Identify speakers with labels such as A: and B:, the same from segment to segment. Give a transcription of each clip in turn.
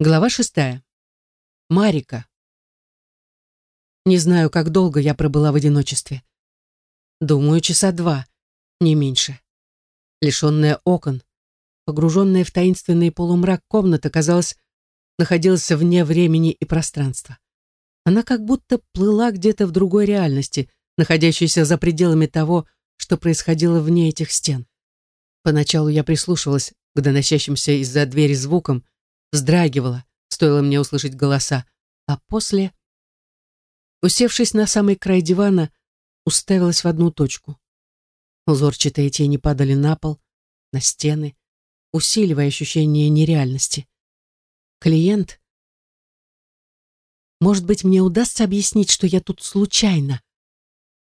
A: Глава шестая. Марика. Не знаю, как долго я пробыла в одиночестве. Думаю, часа два, не меньше. Лишенная окон, погруженная в таинственный полумрак комната, казалось, находилась вне времени и пространства. Она как будто плыла где-то в другой реальности, находящейся за пределами того, что происходило вне этих стен. Поначалу я прислушивалась к доносящимся из-за двери звукам, вздрагивала, стоило мне услышать голоса, а после, усевшись на самый край дивана, уставилась в одну точку. Узорчатые тени падали на пол, на стены, усиливая ощущение нереальности. Клиент? Может быть, мне удастся объяснить, что я тут случайно?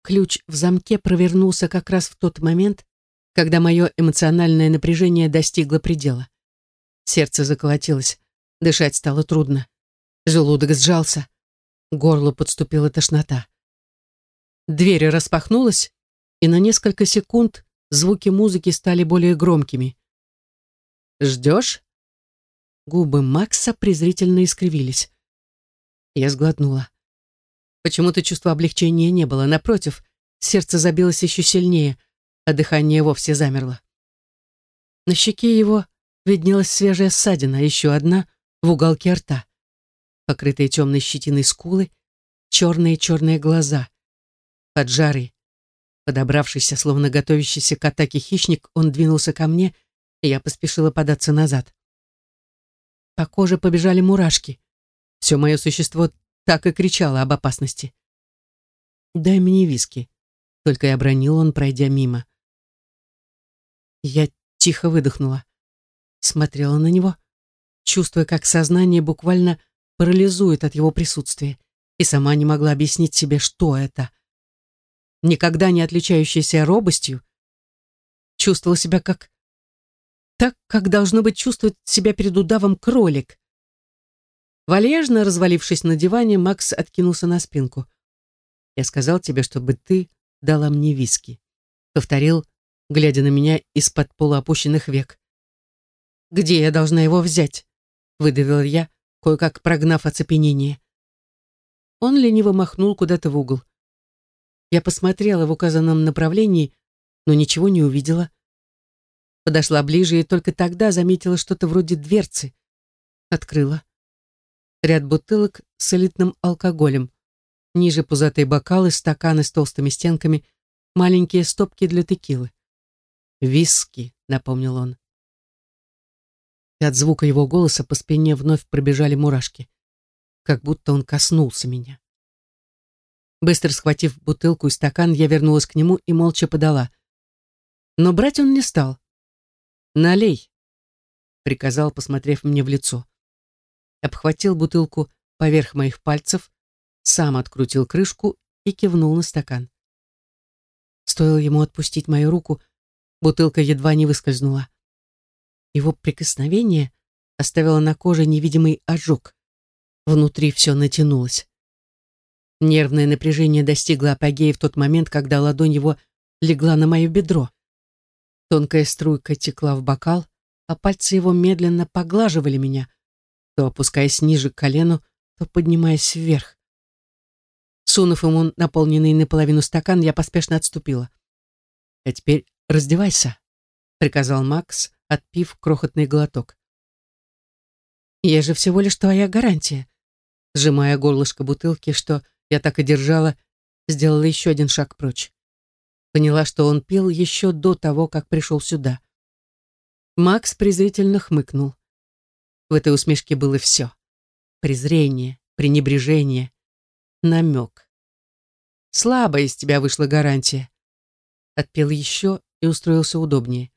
A: Ключ в замке провернулся как раз в тот момент, когда мое эмоциональное напряжение достигло предела. Сердце заколотилось, дышать стало трудно. Желудок сжался, горлу подступила тошнота. Дверь распахнулась, и на несколько секунд звуки музыки стали более громкими. «Ждешь?» Губы Макса презрительно искривились. Я сглотнула. Почему-то чувства облегчения не было. Напротив, сердце забилось еще сильнее, а дыхание вовсе замерло. На щеке его виднелась свежая ссадина, еще одна в уголке рта. Покрытые темной щетиной скулы, черные-черные глаза. Поджарый, подобравшийся, словно готовящийся к атаке хищник, он двинулся ко мне, и я поспешила податься назад. По коже побежали мурашки. Все мое существо так и кричало об опасности. «Дай мне виски», — только и обронил он, пройдя мимо. Я тихо выдохнула смотрела на него, чувствуя, как сознание буквально парализует от его присутствия, и сама не могла объяснить себе, что это. Никогда не отличающаяся робостью, чувствовала себя как... так, как должно быть чувствовать себя перед удавом кролик. Вальяжно развалившись на диване, Макс откинулся на спинку. «Я сказал тебе, чтобы ты дала мне виски», — повторил, глядя на меня из-под полуопущенных век. Где я должна его взять? Выдавила я, кое-как прогнав оцепенение. Он лениво махнул куда-то в угол. Я посмотрела в указанном направлении, но ничего не увидела. Подошла ближе и только тогда заметила что-то вроде дверцы. Открыла. Ряд бутылок с элитным алкоголем. Ниже пузатые бокалы, стаканы с толстыми стенками, маленькие стопки для текилы. «Виски», — напомнил он и от звука его голоса по спине вновь пробежали мурашки, как будто он коснулся меня. Быстро схватив бутылку и стакан, я вернулась к нему и молча подала. Но брать он не стал. «Налей», — приказал, посмотрев мне в лицо. Обхватил бутылку поверх моих пальцев, сам открутил крышку и кивнул на стакан. Стоило ему отпустить мою руку, бутылка едва не выскользнула. Его прикосновение оставило на коже невидимый ожог. Внутри все натянулось. Нервное напряжение достигло апогея в тот момент, когда ладонь его легла на мое бедро. Тонкая струйка текла в бокал, а пальцы его медленно поглаживали меня, то опускаясь ниже к колену, то поднимаясь вверх. Сунув ему наполненный наполовину стакан, я поспешно отступила. «А теперь раздевайся», — приказал Макс, отпив крохотный глоток. «Я же всего лишь твоя гарантия», сжимая горлышко бутылки, что я так и держала, сделала еще один шаг прочь. Поняла, что он пил еще до того, как пришел сюда. Макс презрительно хмыкнул. В этой усмешке было все. Презрение, пренебрежение, намек. Слабо из тебя вышла гарантия. Отпил еще и устроился удобнее.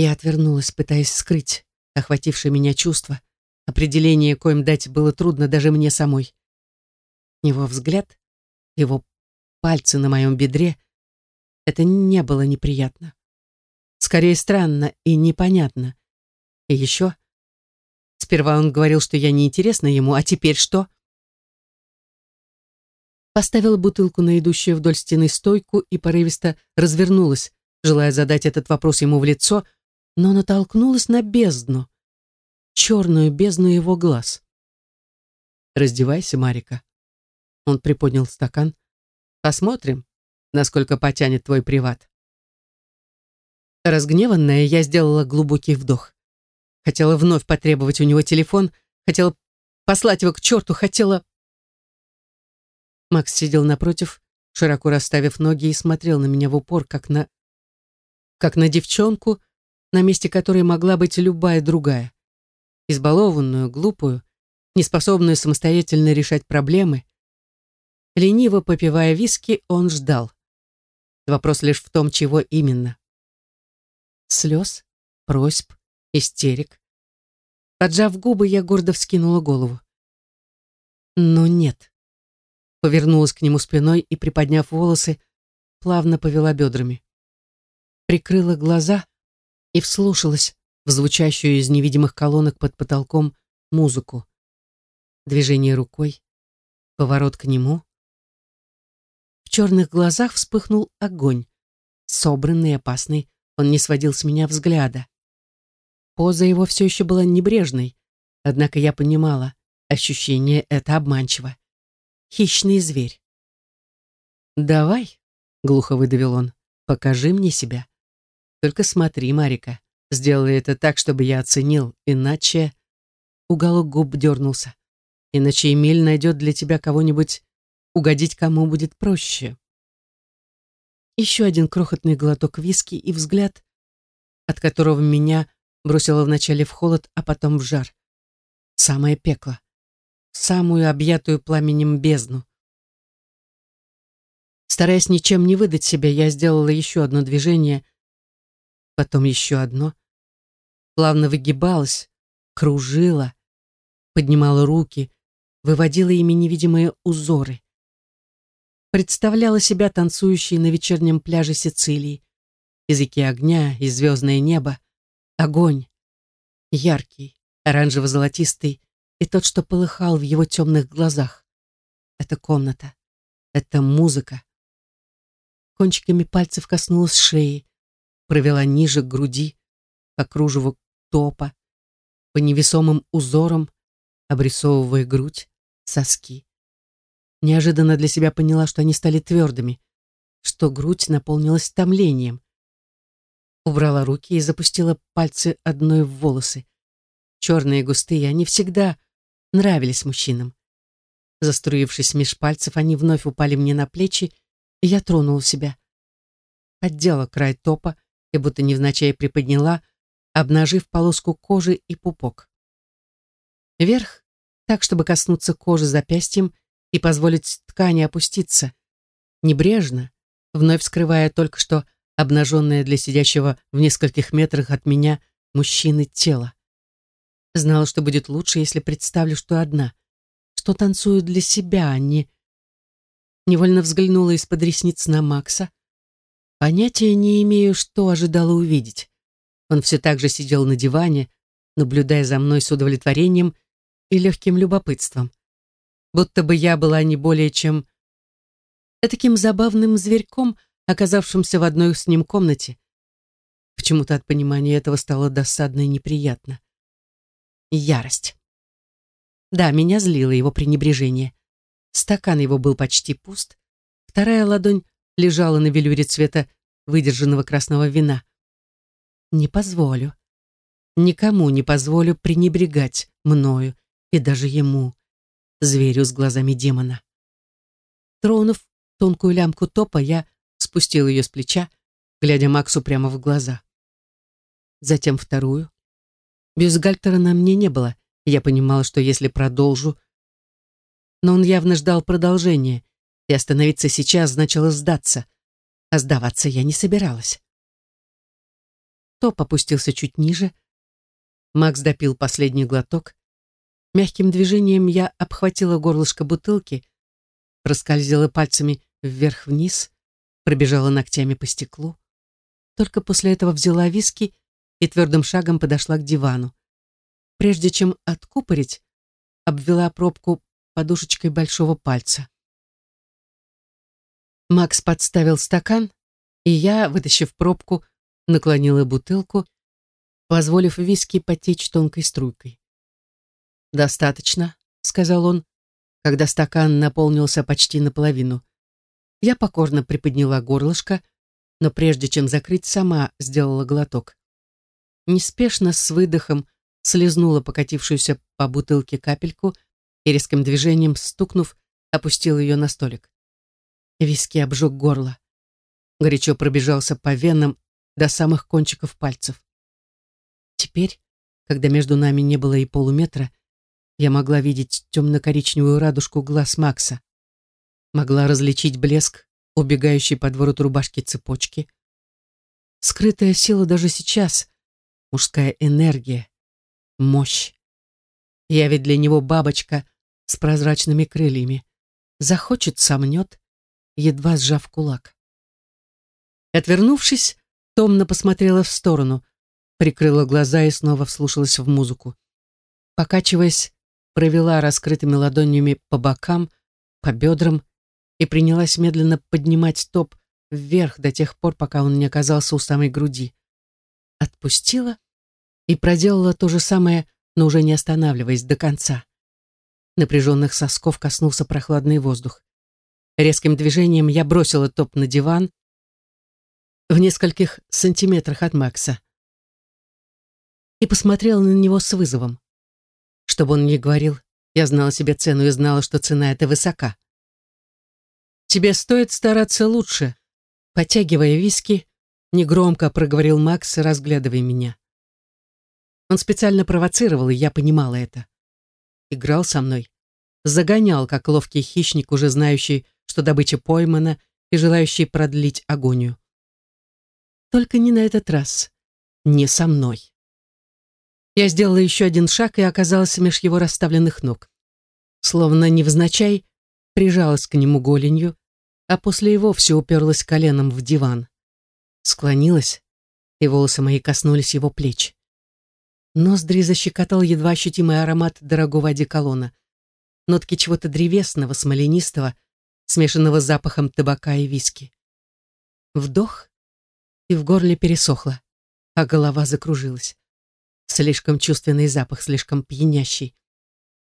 A: Я отвернулась, пытаясь скрыть охватившее меня чувство. Определение, коим дать было трудно даже мне самой. Его взгляд, его пальцы на моем бедре — это не было неприятно. Скорее странно и непонятно. И еще... Сперва он говорил, что я неинтересна ему, а теперь что? Поставила бутылку на идущую вдоль стены стойку и порывисто развернулась, желая задать этот вопрос ему в лицо — но натолкнулась на бездну. черную бездну его глаз. «Раздевайся, Марика». Он приподнял стакан. «Посмотрим, насколько потянет твой приват». Разгневанная, я сделала глубокий вдох. Хотела вновь потребовать у него телефон, хотела послать его к черту, хотела... Макс сидел напротив, широко расставив ноги и смотрел на меня в упор, как на... как на девчонку, на месте которой могла быть любая другая. Избалованную, глупую, неспособную самостоятельно решать проблемы. Лениво попивая виски, он ждал. Вопрос лишь в том, чего именно. Слез, просьб, истерик. Поджав губы, я гордо вскинула голову. Но нет повернулась к нему спиной и, приподняв волосы, плавно повела бедрами. Прикрыла глаза и вслушалась в звучащую из невидимых колонок под потолком музыку. Движение рукой, поворот к нему. В черных глазах вспыхнул огонь. Собранный, опасный, он не сводил с меня взгляда. Поза его все еще была небрежной, однако я понимала, ощущение это обманчиво хищный зверь. «Давай», — глухо выдавил он, — «покажи мне себя. Только смотри, Марика, сделай это так, чтобы я оценил, иначе...» Уголок губ дернулся. «Иначе Эмиль найдет для тебя кого-нибудь, угодить кому будет проще». Еще один крохотный глоток виски и взгляд, от которого меня бросило вначале в холод, а потом в жар. Самое пекло самую объятую пламенем бездну. Стараясь ничем не выдать себя, я сделала еще одно движение, потом еще одно. Плавно выгибалась, кружила, поднимала руки, выводила ими невидимые узоры. Представляла себя танцующей на вечернем пляже Сицилии. Языки огня и звездное небо. Огонь. Яркий, оранжево-золотистый, и тот, что полыхал в его темных глазах. Это комната. Это музыка. Кончиками пальцев коснулась шеи, провела ниже груди, по кружеву топа, по невесомым узорам, обрисовывая грудь, соски. Неожиданно для себя поняла, что они стали твердыми, что грудь наполнилась томлением. Убрала руки и запустила пальцы одной в волосы. Черные густые, они всегда нравились мужчинам. Заструившись меж пальцев, они вновь упали мне на плечи, и я тронула себя. Поддела край топа и будто невзначай приподняла, обнажив полоску кожи и пупок. Вверх, так, чтобы коснуться кожи запястьем и позволить ткани опуститься. Небрежно, вновь скрывая только что обнаженное для сидящего в нескольких метрах от меня мужчины тело. Знала, что будет лучше, если представлю, что одна, что танцую для себя, а не... Невольно взглянула из-под ресниц на Макса. Понятия не имею, что ожидала увидеть. Он все так же сидел на диване, наблюдая за мной с удовлетворением и легким любопытством. Будто бы я была не более чем таким забавным зверьком, оказавшимся в одной с ним комнате. Почему-то от понимания этого стало досадно и неприятно ярость. Да, меня злило его пренебрежение. Стакан его был почти пуст, вторая ладонь лежала на велюре цвета выдержанного красного вина. Не позволю. Никому не позволю пренебрегать мною и даже ему, зверю с глазами демона. Тронув тонкую лямку топа, я спустил ее с плеча, глядя Максу прямо в глаза. Затем вторую, Бюстгальтера на мне не было, я понимала, что если продолжу... Но он явно ждал продолжения, и остановиться сейчас значило сдаться, а сдаваться я не собиралась. Топ опустился чуть ниже. Макс допил последний глоток. Мягким движением я обхватила горлышко бутылки, проскользила пальцами вверх-вниз, пробежала ногтями по стеклу. Только после этого взяла виски и твердым шагом подошла к дивану. Прежде чем откупорить, обвела пробку подушечкой большого пальца. Макс подставил стакан, и я, вытащив пробку, наклонила бутылку, позволив виски потечь тонкой струйкой. «Достаточно», — сказал он, когда стакан наполнился почти наполовину. Я покорно приподняла горлышко, но прежде чем закрыть, сама сделала глоток. Неспешно, с выдохом, слезнула покатившуюся по бутылке капельку и резким движением, стукнув, опустила ее на столик. Виски обжег горло. Горячо пробежался по венам до самых кончиков пальцев. Теперь, когда между нами не было и полуметра, я могла видеть темно-коричневую радужку глаз Макса. Могла различить блеск, убегающий под ворот рубашки цепочки. Скрытая сила даже сейчас, мужская энергия, мощь. Я ведь для него бабочка с прозрачными крыльями. Захочет, сомнет, едва сжав кулак. Отвернувшись, томно посмотрела в сторону, прикрыла глаза и снова вслушалась в музыку. Покачиваясь, провела раскрытыми ладонями по бокам, по бедрам и принялась медленно поднимать топ вверх до тех пор, пока он не оказался у самой груди. Отпустила и проделала то же самое, но уже не останавливаясь до конца. Напряженных сосков коснулся прохладный воздух. Резким движением я бросила топ на диван в нескольких сантиметрах от Макса и посмотрела на него с вызовом. Чтобы он не говорил, я знала себе цену и знала, что цена эта высока. «Тебе стоит стараться лучше», — потягивая виски, негромко проговорил Макс, разглядывая меня. Он специально провоцировал, и я понимала это. Играл со мной, загонял, как ловкий хищник, уже знающий, что добыча поймана и желающий продлить агонию. Только не на этот раз, не со мной. Я сделала еще один шаг и оказалась меж его расставленных ног. Словно невзначай, прижалась к нему голенью, а после и вовсе уперлась коленом в диван. Склонилась, и волосы мои коснулись его плеч. Ноздри защекотал едва ощутимый аромат дорогого одеколона. Нотки чего-то древесного, смоленистого, смешанного с запахом табака и виски. Вдох, и в горле пересохло, а голова закружилась. Слишком чувственный запах, слишком пьянящий.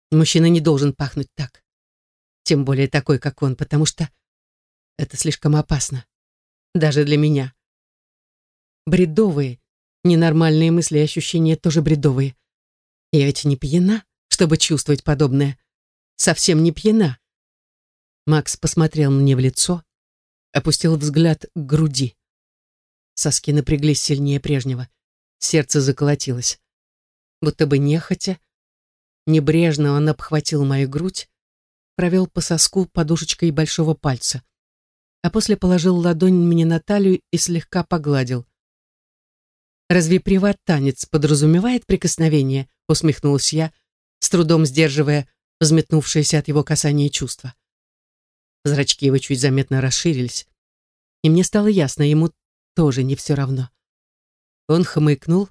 A: Мужчина не должен пахнуть так. Тем более такой, как он, потому что это слишком опасно. Даже для меня. Бредовые, ненормальные мысли и ощущения тоже бредовые. Я ведь не пьяна, чтобы чувствовать подобное. Совсем не пьяна. Макс посмотрел мне в лицо, опустил взгляд к груди. Соски напряглись сильнее прежнего. Сердце заколотилось. Будто бы нехотя, небрежно он обхватил мою грудь, провел по соску подушечкой большого пальца, а после положил ладонь мне на талию и слегка погладил. «Разве приват-танец подразумевает прикосновение?» — усмехнулась я, с трудом сдерживая взметнувшееся от его касания чувство. Зрачки его чуть заметно расширились, и мне стало ясно, ему тоже не все равно. Он хмыкнул,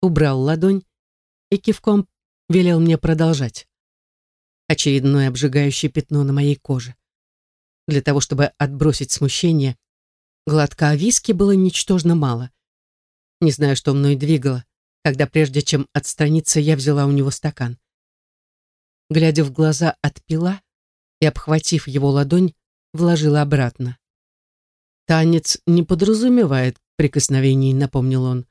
A: убрал ладонь и кивком велел мне продолжать. Очередное обжигающее пятно на моей коже. Для того, чтобы отбросить смущение, глотка виски было ничтожно мало. Не знаю, что мной двигало, когда прежде чем отстраниться, я взяла у него стакан. Глядя в глаза, отпила и, обхватив его ладонь, вложила обратно. Танец не подразумевает прикосновений, напомнил он.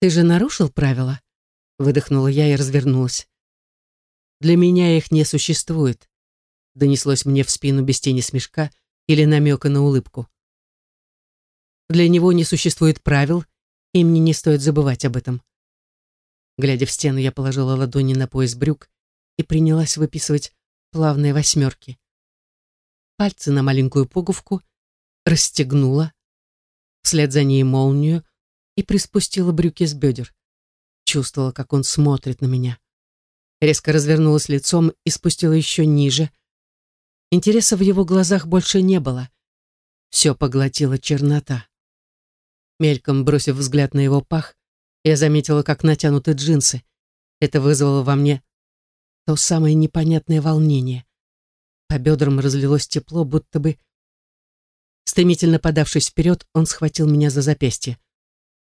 A: Ты же нарушил правила? Выдохнула я и развернулась. Для меня их не существует. Донеслось мне в спину без тени смешка или намека на улыбку. Для него не существует правил, и мне не стоит забывать об этом. Глядя в стену, я положила ладони на пояс брюк и принялась выписывать плавные восьмерки. Пальцы на маленькую пуговку расстегнула, вслед за ней молнию и приспустила брюки с бедер. Чувствовала, как он смотрит на меня. Резко развернулась лицом и спустила еще ниже. Интереса в его глазах больше не было. Все поглотила чернота. Мельком бросив взгляд на его пах, я заметила, как натянуты джинсы. Это вызвало во мне то самое непонятное волнение. По бедрам разлилось тепло, будто бы Стремительно подавшись вперед, он схватил меня за запястье.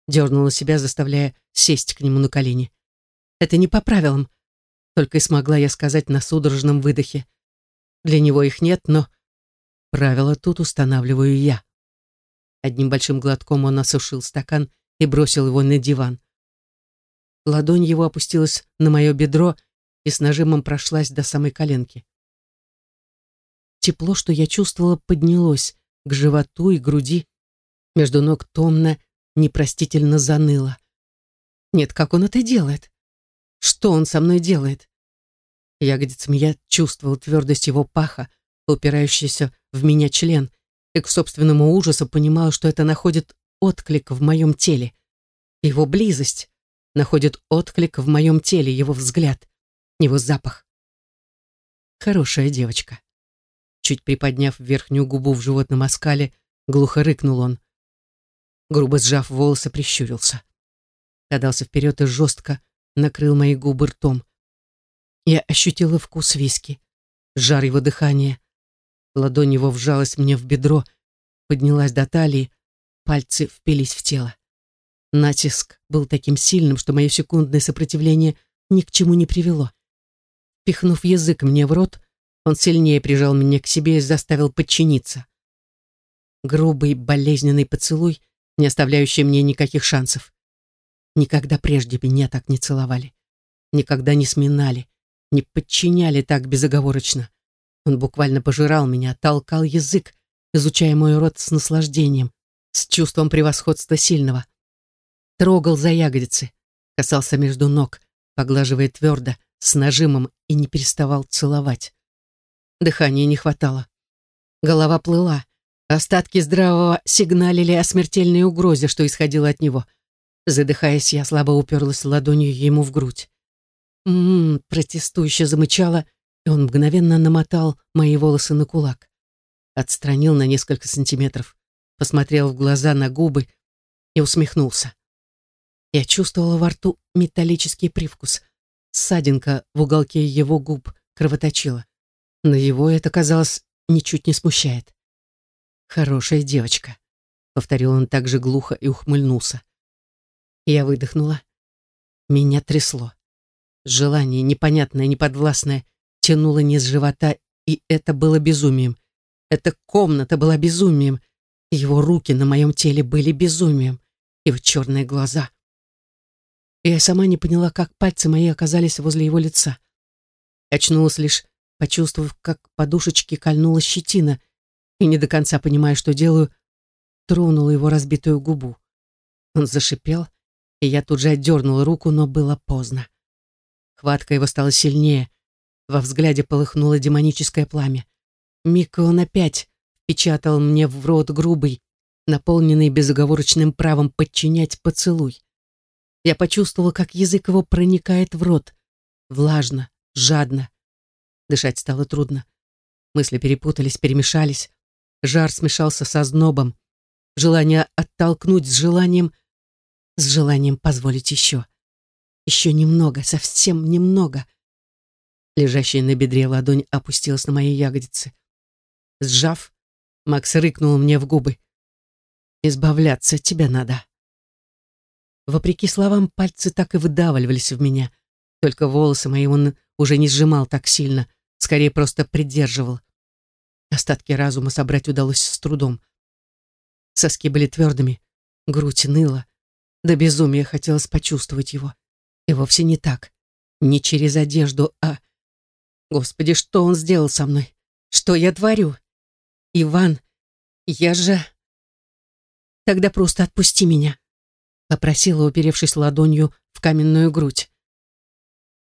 A: Дернула себя, заставляя сесть к нему на колени. «Это не по правилам. Только и смогла я сказать на судорожном выдохе. Для него их нет, но правила тут устанавливаю я. Одним большим глотком он осушил стакан и бросил его на диван. Ладонь его опустилась на мое бедро и с нажимом прошлась до самой коленки. Тепло, что я чувствовала, поднялось к животу и груди. Между ног томно, непростительно заныло. Нет, как он это делает? Что он со мной делает? Ягодицами я чувствовал твердость его паха, упирающийся в меня член, и к собственному ужасу понимала, что это находит отклик в моем теле. Его близость находит отклик в моем теле, его взгляд, его запах. Хорошая девочка. Чуть приподняв верхнюю губу в животном оскале, глухо рыкнул он. Грубо сжав волосы, прищурился. Подался вперед и жестко накрыл мои губы ртом. Я ощутила вкус виски, жар его дыхания. Ладонь его вжалась мне в бедро, поднялась до талии, пальцы впились в тело. Натиск был таким сильным, что мое секундное сопротивление ни к чему не привело. Пихнув язык мне в рот, он сильнее прижал меня к себе и заставил подчиниться. Грубый, болезненный поцелуй, не оставляющий мне никаких шансов. Никогда прежде меня так не целовали. Никогда не сминали, не подчиняли так безоговорочно. Он буквально пожирал меня, толкал язык, изучая мой рот с наслаждением, с чувством превосходства сильного. Трогал за ягодицы, касался между ног, поглаживая твердо, с нажимом и не переставал целовать. Дыхания не хватало. Голова плыла. Остатки здравого сигналили о смертельной угрозе, что исходило от него. Задыхаясь, я слабо уперлась ладонью ему в грудь. «М-м-м», протестующе замычала, и он мгновенно намотал мои волосы на кулак. Отстранил на несколько сантиметров, посмотрел в глаза на губы и усмехнулся. Я чувствовала во рту металлический привкус. Ссадинка в уголке его губ кровоточила. Но его это, казалось, ничуть не смущает. «Хорошая девочка», — повторил он так же глухо и ухмыльнулся. Я выдохнула. Меня трясло. Желание, непонятное, неподвластное, тянуло низ живота, и это было безумием. Эта комната была безумием. Его руки на моем теле были безумием. Его черные глаза. Я сама не поняла, как пальцы мои оказались возле его лица. Очнулась лишь почувствовав, как подушечки кольнула щетина, и не до конца понимая, что делаю, тронула его разбитую губу. Он зашипел, и я тут же отдернула руку, но было поздно. Хватка его стала сильнее, во взгляде полыхнуло демоническое пламя. Миг он опять впечатал мне в рот грубый, наполненный безоговорочным правом подчинять поцелуй. Я почувствовала, как язык его проникает в рот, влажно, жадно, Дышать стало трудно. Мысли перепутались, перемешались. Жар смешался со знобом. Желание оттолкнуть с желанием... С желанием позволить еще. Еще немного, совсем немного. Лежащая на бедре ладонь опустилась на мои ягодицы. Сжав, Макс рыкнул мне в губы. «Избавляться тебе надо». Вопреки словам, пальцы так и выдавливались в меня. Только волосы мои он уже не сжимал так сильно, скорее просто придерживал. Остатки разума собрать удалось с трудом. Соски были твердыми, грудь ныла. До безумия хотелось почувствовать его. И вовсе не так. Не через одежду, а... Господи, что он сделал со мной? Что я творю? Иван, я же... Тогда просто отпусти меня, попросила, уперевшись ладонью в каменную грудь.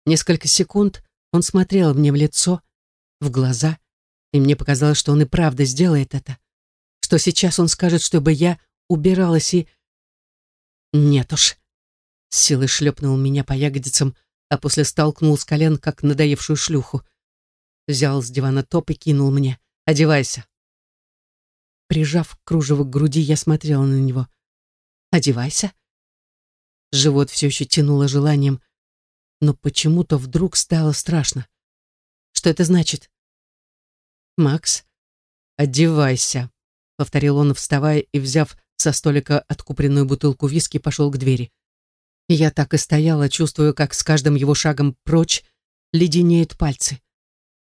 A: Несколько секунд он смотрел мне в лицо, в глаза, и мне показалось, что он и правда сделает это. Что сейчас он скажет, чтобы я убиралась и... Нет уж. С силой шлепнул меня по ягодицам, а после столкнул с колен, как надоевшую шлюху. Взял с дивана топ и кинул мне. «Одевайся». Прижав кружево к груди, я смотрела на него. «Одевайся». Живот все еще тянуло желанием, но почему-то вдруг стало страшно. Что это значит? «Макс, одевайся», — повторил он, вставая и, взяв со столика откупленную бутылку виски, пошел к двери. Я так и стояла, чувствуя, как с каждым его шагом прочь леденеют пальцы.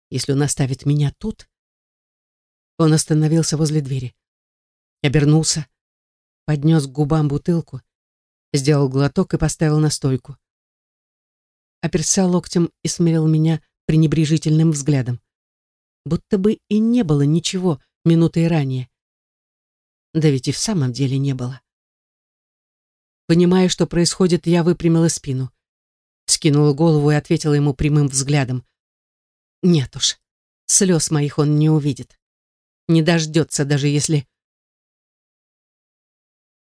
A: Если он оставит меня тут... Он остановился возле двери. Обернулся, поднес к губам бутылку, сделал глоток и поставил на стойку. Оперся локтем и смирил меня пренебрежительным взглядом. Будто бы и не было ничего минутой ранее. Да ведь и в самом деле не было. Понимая, что происходит, я выпрямила спину. Скинула голову и ответила ему прямым взглядом. Нет уж, слез моих он не увидит. Не дождется, даже если